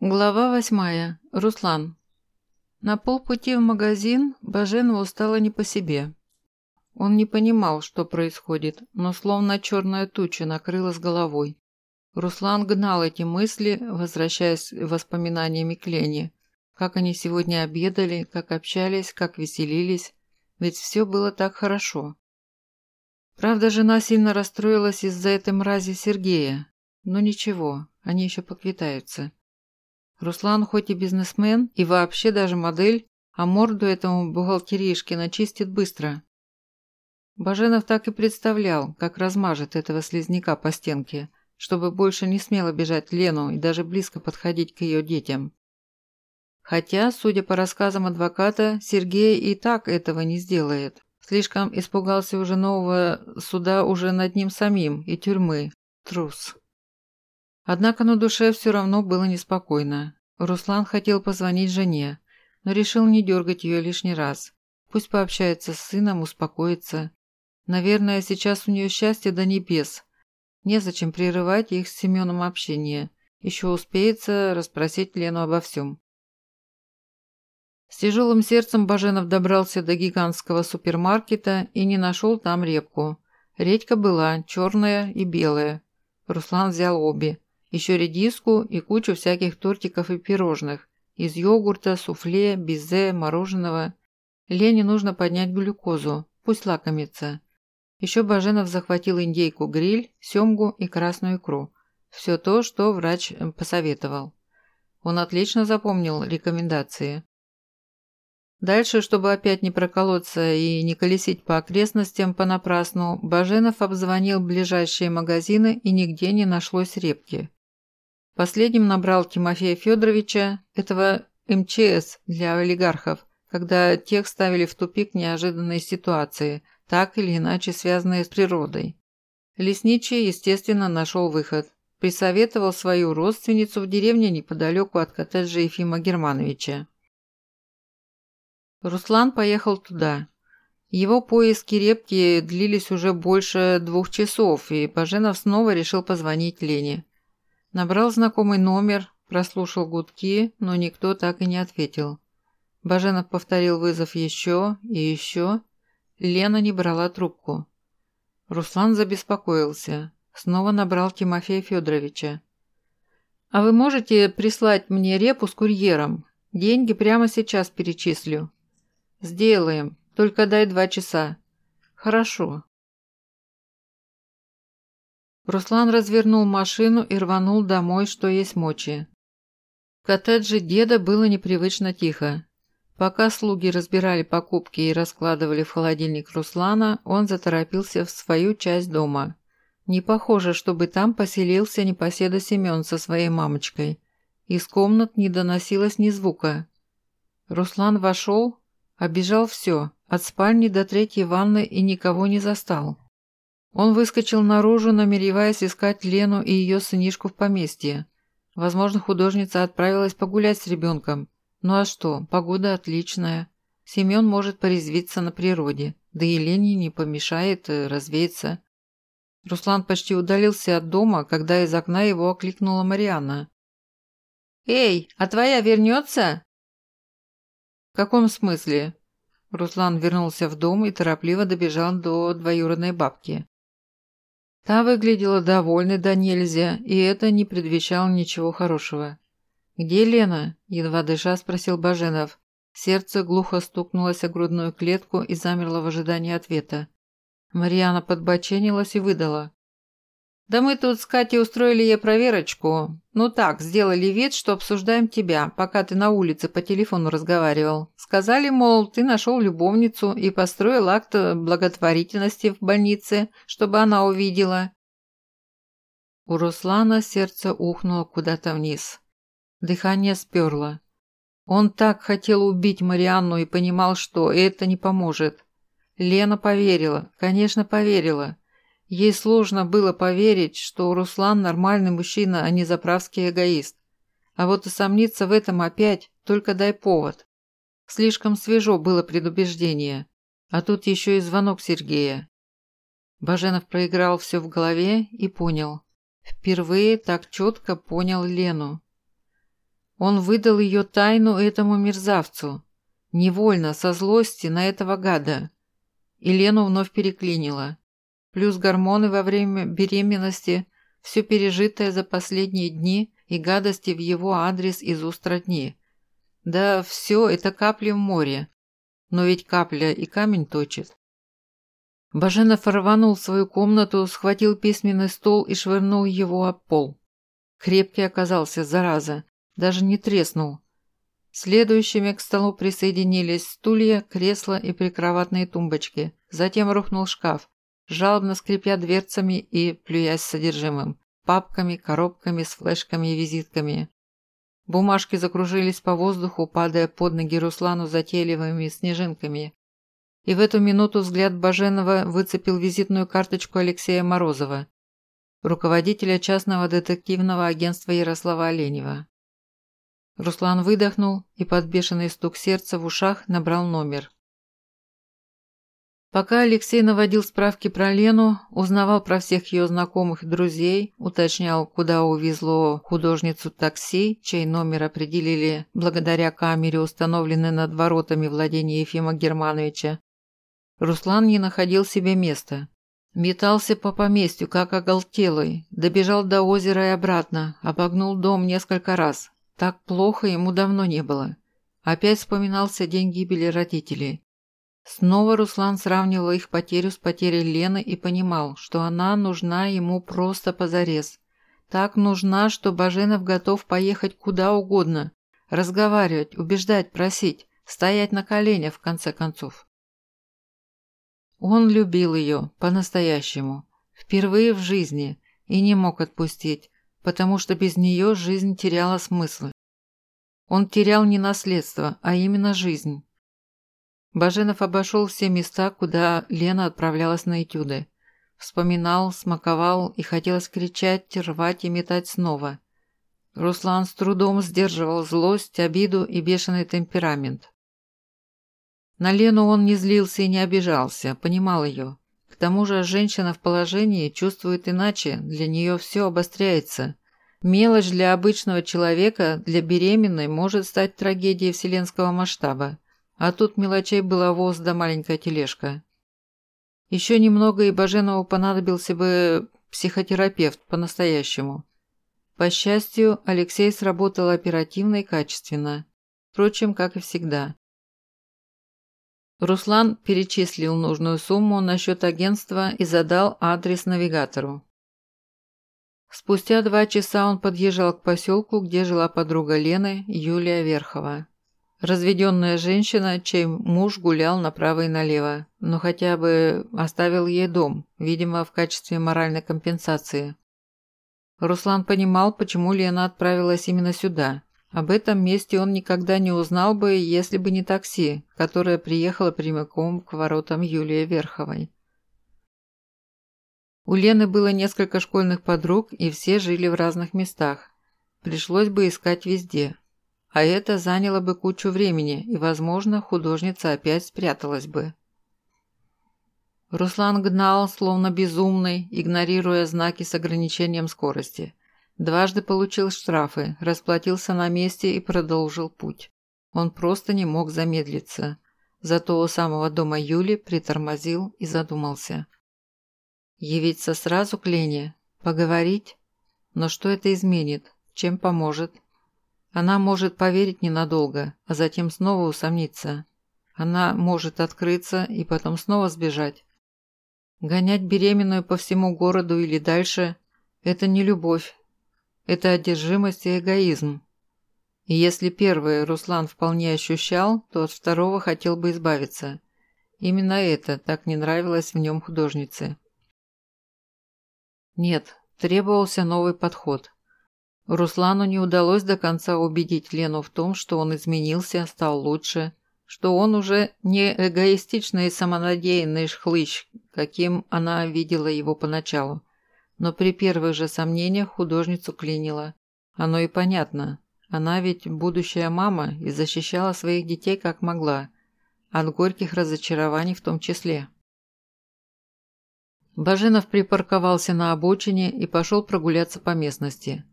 Глава восьмая. Руслан. На полпути в магазин Баженову стало не по себе. Он не понимал, что происходит, но словно черная туча накрыла с головой. Руслан гнал эти мысли, возвращаясь воспоминаниями к Лене. Как они сегодня обедали, как общались, как веселились. Ведь все было так хорошо. Правда, жена сильно расстроилась из-за этой мрази Сергея. Но ничего, они еще поквитаются. Руслан хоть и бизнесмен, и вообще даже модель, а морду этому бухгалтеришке начистит быстро. Баженов так и представлял, как размажет этого слизняка по стенке, чтобы больше не смело бежать Лену и даже близко подходить к ее детям. Хотя, судя по рассказам адвоката, Сергей и так этого не сделает. Слишком испугался уже нового суда уже над ним самим и тюрьмы. Трус. Однако на душе все равно было неспокойно. Руслан хотел позвонить жене, но решил не дергать ее лишний раз. Пусть пообщается с сыном, успокоится. Наверное, сейчас у нее счастье до небес. Незачем прерывать их с Семеном общение. Еще успеется расспросить Лену обо всем. С тяжелым сердцем Баженов добрался до гигантского супермаркета и не нашел там репку. Редька была черная и белая. Руслан взял обе. Еще редиску и кучу всяких тортиков и пирожных. Из йогурта, суфле, безе, мороженого. Лене нужно поднять глюкозу, пусть лакомится. Еще Баженов захватил индейку-гриль, семгу и красную икру. Все то, что врач э, посоветовал. Он отлично запомнил рекомендации. Дальше, чтобы опять не проколоться и не колесить по окрестностям понапрасну, Баженов обзвонил ближайшие магазины и нигде не нашлось репки. Последним набрал Тимофея Федоровича, этого МЧС для олигархов, когда тех ставили в тупик неожиданные ситуации, так или иначе связанные с природой. Лесничий, естественно, нашел выход. Присоветовал свою родственницу в деревне неподалеку от коттеджа Ефима Германовича. Руслан поехал туда. Его поиски репки длились уже больше двух часов, и Баженов снова решил позвонить Лене. Набрал знакомый номер, прослушал гудки, но никто так и не ответил. Баженов повторил вызов еще и еще. Лена не брала трубку. Руслан забеспокоился. Снова набрал Тимофея Федоровича. «А вы можете прислать мне репу с курьером? Деньги прямо сейчас перечислю». «Сделаем. Только дай два часа». «Хорошо. Руслан развернул машину и рванул домой, что есть мочи. В коттедже деда было непривычно тихо. Пока слуги разбирали покупки и раскладывали в холодильник Руслана, он заторопился в свою часть дома. Не похоже, чтобы там поселился непоседа Семен со своей мамочкой. Из комнат не доносилось ни звука. Руслан вошел, обежал все, от спальни до третьей ванны и никого не застал. Он выскочил наружу, намереваясь искать Лену и ее сынишку в поместье. Возможно, художница отправилась погулять с ребенком. Ну а что, погода отличная. Семен может порезвиться на природе, да и Лене не помешает э, развеяться. Руслан почти удалился от дома, когда из окна его окликнула Марианна. «Эй, а твоя вернется?» «В каком смысле?» Руслан вернулся в дом и торопливо добежал до двоюродной бабки. Та выглядела довольной до нельзя, и это не предвещало ничего хорошего. «Где Лена?» – едва дыша спросил Баженов. Сердце глухо стукнулось о грудную клетку и замерло в ожидании ответа. Марьяна подбоченилась и выдала. «Да мы тут с Катей устроили ей проверочку. Ну так, сделали вид, что обсуждаем тебя, пока ты на улице по телефону разговаривал. Сказали, мол, ты нашел любовницу и построил акт благотворительности в больнице, чтобы она увидела». У Руслана сердце ухнуло куда-то вниз. Дыхание сперло. Он так хотел убить Марианну и понимал, что это не поможет. Лена поверила, конечно, поверила. Ей сложно было поверить, что Руслан нормальный мужчина, а не заправский эгоист. А вот усомниться в этом опять, только дай повод. Слишком свежо было предубеждение. А тут еще и звонок Сергея. Баженов проиграл все в голове и понял. Впервые так четко понял Лену. Он выдал ее тайну этому мерзавцу. Невольно, со злости на этого гада. И Лену вновь переклинило. Плюс гормоны во время беременности, все пережитое за последние дни и гадости в его адрес из уст родни. Да все это капли в море. Но ведь капля и камень точит. Баженов рванул свою комнату, схватил письменный стол и швырнул его об пол. Крепкий оказался, зараза, даже не треснул. Следующими к столу присоединились стулья, кресла и прикроватные тумбочки. Затем рухнул шкаф, жалобно скрипя дверцами и плюясь содержимым, папками, коробками с флешками и визитками. Бумажки закружились по воздуху, падая под ноги Руслану затейливыми снежинками. И в эту минуту взгляд Баженова выцепил визитную карточку Алексея Морозова, руководителя частного детективного агентства Ярослава Оленева. Руслан выдохнул и под бешеный стук сердца в ушах набрал номер. Пока Алексей наводил справки про Лену, узнавал про всех ее знакомых и друзей, уточнял, куда увезло художницу такси, чей номер определили благодаря камере, установленной над воротами владения Ефима Германовича, Руслан не находил себе места. Метался по поместью, как оголтелый, добежал до озера и обратно, обогнул дом несколько раз. Так плохо ему давно не было. Опять вспоминался день гибели родителей. Снова Руслан сравнивал их потерю с потерей Лены и понимал, что она нужна ему просто позарез. Так нужна, что Баженов готов поехать куда угодно, разговаривать, убеждать, просить, стоять на коленях в конце концов. Он любил ее по-настоящему, впервые в жизни, и не мог отпустить, потому что без нее жизнь теряла смысл. Он терял не наследство, а именно жизнь. Баженов обошел все места, куда Лена отправлялась на этюды. Вспоминал, смаковал и хотелось кричать, рвать и метать снова. Руслан с трудом сдерживал злость, обиду и бешеный темперамент. На Лену он не злился и не обижался, понимал ее. К тому же женщина в положении чувствует иначе, для нее все обостряется. Мелочь для обычного человека, для беременной, может стать трагедией вселенского масштаба. А тут мелочей было воз да маленькая тележка. Еще немного, и Баженову понадобился бы психотерапевт по-настоящему. По счастью, Алексей сработал оперативно и качественно. Впрочем, как и всегда. Руслан перечислил нужную сумму на счет агентства и задал адрес навигатору. Спустя два часа он подъезжал к поселку, где жила подруга Лены, Юлия Верхова. Разведенная женщина, чей муж гулял направо и налево, но хотя бы оставил ей дом, видимо, в качестве моральной компенсации. Руслан понимал, почему Лена отправилась именно сюда. Об этом месте он никогда не узнал бы, если бы не такси, которое приехало прямиком к воротам Юлии Верховой. У Лены было несколько школьных подруг, и все жили в разных местах. Пришлось бы искать везде. А это заняло бы кучу времени, и, возможно, художница опять спряталась бы. Руслан гнал, словно безумный, игнорируя знаки с ограничением скорости. Дважды получил штрафы, расплатился на месте и продолжил путь. Он просто не мог замедлиться. Зато у самого дома Юли притормозил и задумался. Явиться сразу к Лене? Поговорить? Но что это изменит? Чем поможет? Она может поверить ненадолго, а затем снова усомниться. Она может открыться и потом снова сбежать. Гонять беременную по всему городу или дальше – это не любовь. Это одержимость и эгоизм. И если первое Руслан вполне ощущал, то от второго хотел бы избавиться. Именно это так не нравилось в нем художнице. Нет, требовался новый подход – Руслану не удалось до конца убедить Лену в том, что он изменился, стал лучше, что он уже не эгоистичный и самонадеянный шхлыщ, каким она видела его поначалу. Но при первых же сомнениях художницу клинило. Оно и понятно. Она ведь будущая мама и защищала своих детей как могла. От горьких разочарований в том числе. Баженов припарковался на обочине и пошел прогуляться по местности.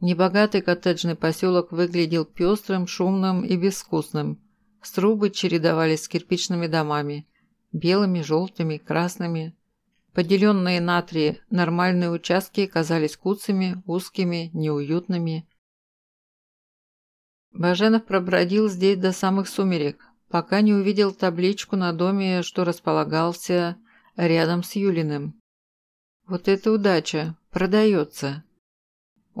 Небогатый коттеджный поселок выглядел пестрым, шумным и безвкусным. Струбы чередовались с кирпичными домами. Белыми, желтыми, красными. Поделенные на три нормальные участки казались куцами, узкими, неуютными. Баженов пробродил здесь до самых сумерек, пока не увидел табличку на доме, что располагался рядом с Юлиным. Вот это удача! Продается!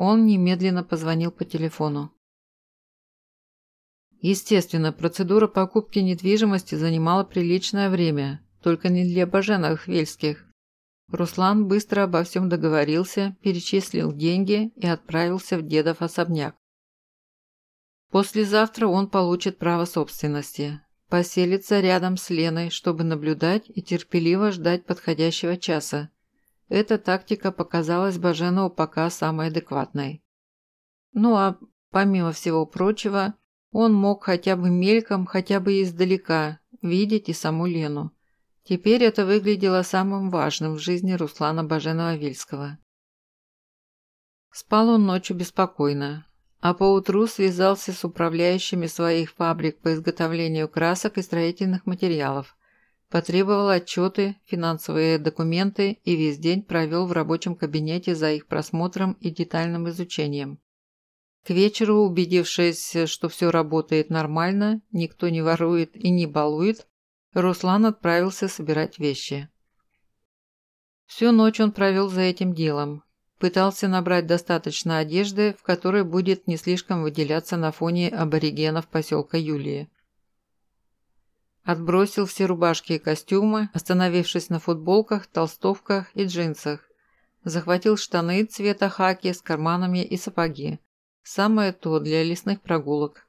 Он немедленно позвонил по телефону. Естественно, процедура покупки недвижимости занимала приличное время, только не для Баженов Хвельских. Руслан быстро обо всем договорился, перечислил деньги и отправился в дедов особняк. Послезавтра он получит право собственности. Поселится рядом с Леной, чтобы наблюдать и терпеливо ждать подходящего часа. Эта тактика показалась Баженову пока самой адекватной. Ну а помимо всего прочего, он мог хотя бы мельком, хотя бы издалека видеть и саму Лену. Теперь это выглядело самым важным в жизни Руслана Баженова-Вильского. Спал он ночью беспокойно, а поутру связался с управляющими своих фабрик по изготовлению красок и строительных материалов, потребовал отчеты, финансовые документы и весь день провел в рабочем кабинете за их просмотром и детальным изучением. К вечеру, убедившись, что все работает нормально, никто не ворует и не балует, Руслан отправился собирать вещи. Всю ночь он провел за этим делом, Пытался набрать достаточно одежды, в которой будет не слишком выделяться на фоне аборигенов поселка Юлии. Отбросил все рубашки и костюмы, остановившись на футболках, толстовках и джинсах. Захватил штаны цвета хаки с карманами и сапоги. Самое то для лесных прогулок.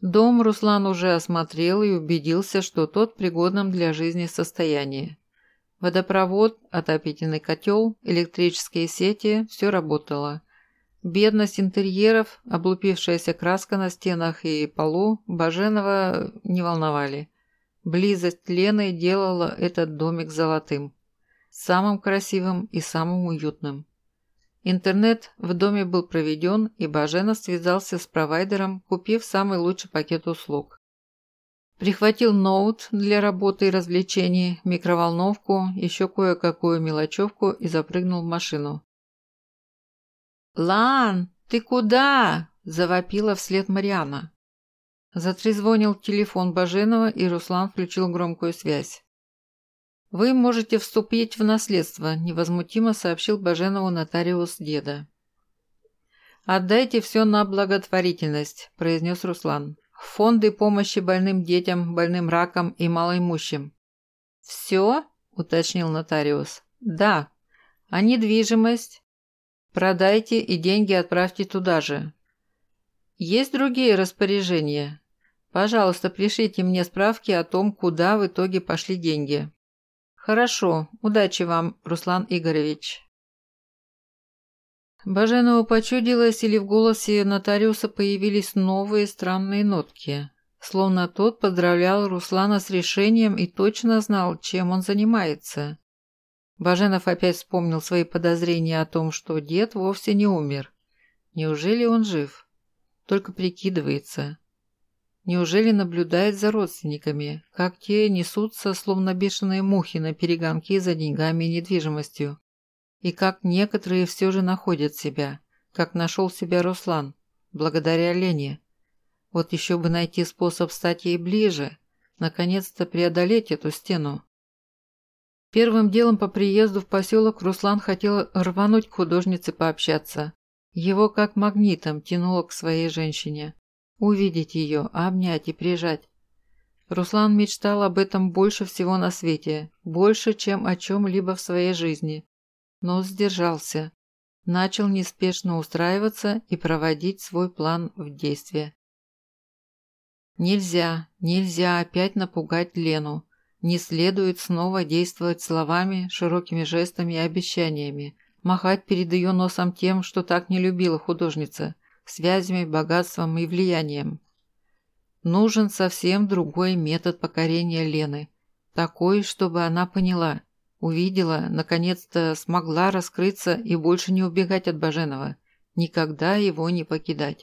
Дом Руслан уже осмотрел и убедился, что тот пригодном для жизни состоянии. Водопровод, отопительный котел, электрические сети – все работало. Бедность интерьеров, облупившаяся краска на стенах и полу Баженова не волновали. Близость Лены делала этот домик золотым. Самым красивым и самым уютным. Интернет в доме был проведен, и Баженов связался с провайдером, купив самый лучший пакет услуг. Прихватил ноут для работы и развлечений, микроволновку, еще кое-какую мелочевку и запрыгнул в машину. «Лан, ты куда?» – завопила вслед Мариана. Затрезвонил телефон Баженова, и Руслан включил громкую связь. «Вы можете вступить в наследство», – невозмутимо сообщил Баженову нотариус деда. «Отдайте все на благотворительность», – произнес Руслан фонды помощи больным детям, больным раком и малоимущим. «Все?» – уточнил нотариус. «Да. А недвижимость?» «Продайте и деньги отправьте туда же». «Есть другие распоряжения?» «Пожалуйста, пришлите мне справки о том, куда в итоге пошли деньги». «Хорошо. Удачи вам, Руслан Игоревич». Баженову почудилось, или в голосе нотариуса появились новые странные нотки. Словно тот поздравлял Руслана с решением и точно знал, чем он занимается. Баженов опять вспомнил свои подозрения о том, что дед вовсе не умер. Неужели он жив? Только прикидывается. Неужели наблюдает за родственниками, как те несутся, словно бешеные мухи на перегонки за деньгами и недвижимостью? И как некоторые все же находят себя, как нашел себя Руслан, благодаря Лене. Вот еще бы найти способ стать ей ближе, наконец-то преодолеть эту стену. Первым делом по приезду в поселок Руслан хотел рвануть к художнице пообщаться. Его как магнитом тянуло к своей женщине. Увидеть ее, обнять и прижать. Руслан мечтал об этом больше всего на свете, больше, чем о чем-либо в своей жизни но сдержался. Начал неспешно устраиваться и проводить свой план в действие. Нельзя, нельзя опять напугать Лену. Не следует снова действовать словами, широкими жестами и обещаниями, махать перед ее носом тем, что так не любила художница, связями, богатством и влиянием. Нужен совсем другой метод покорения Лены, такой, чтобы она поняла – Увидела, наконец-то смогла раскрыться и больше не убегать от Баженова. Никогда его не покидать.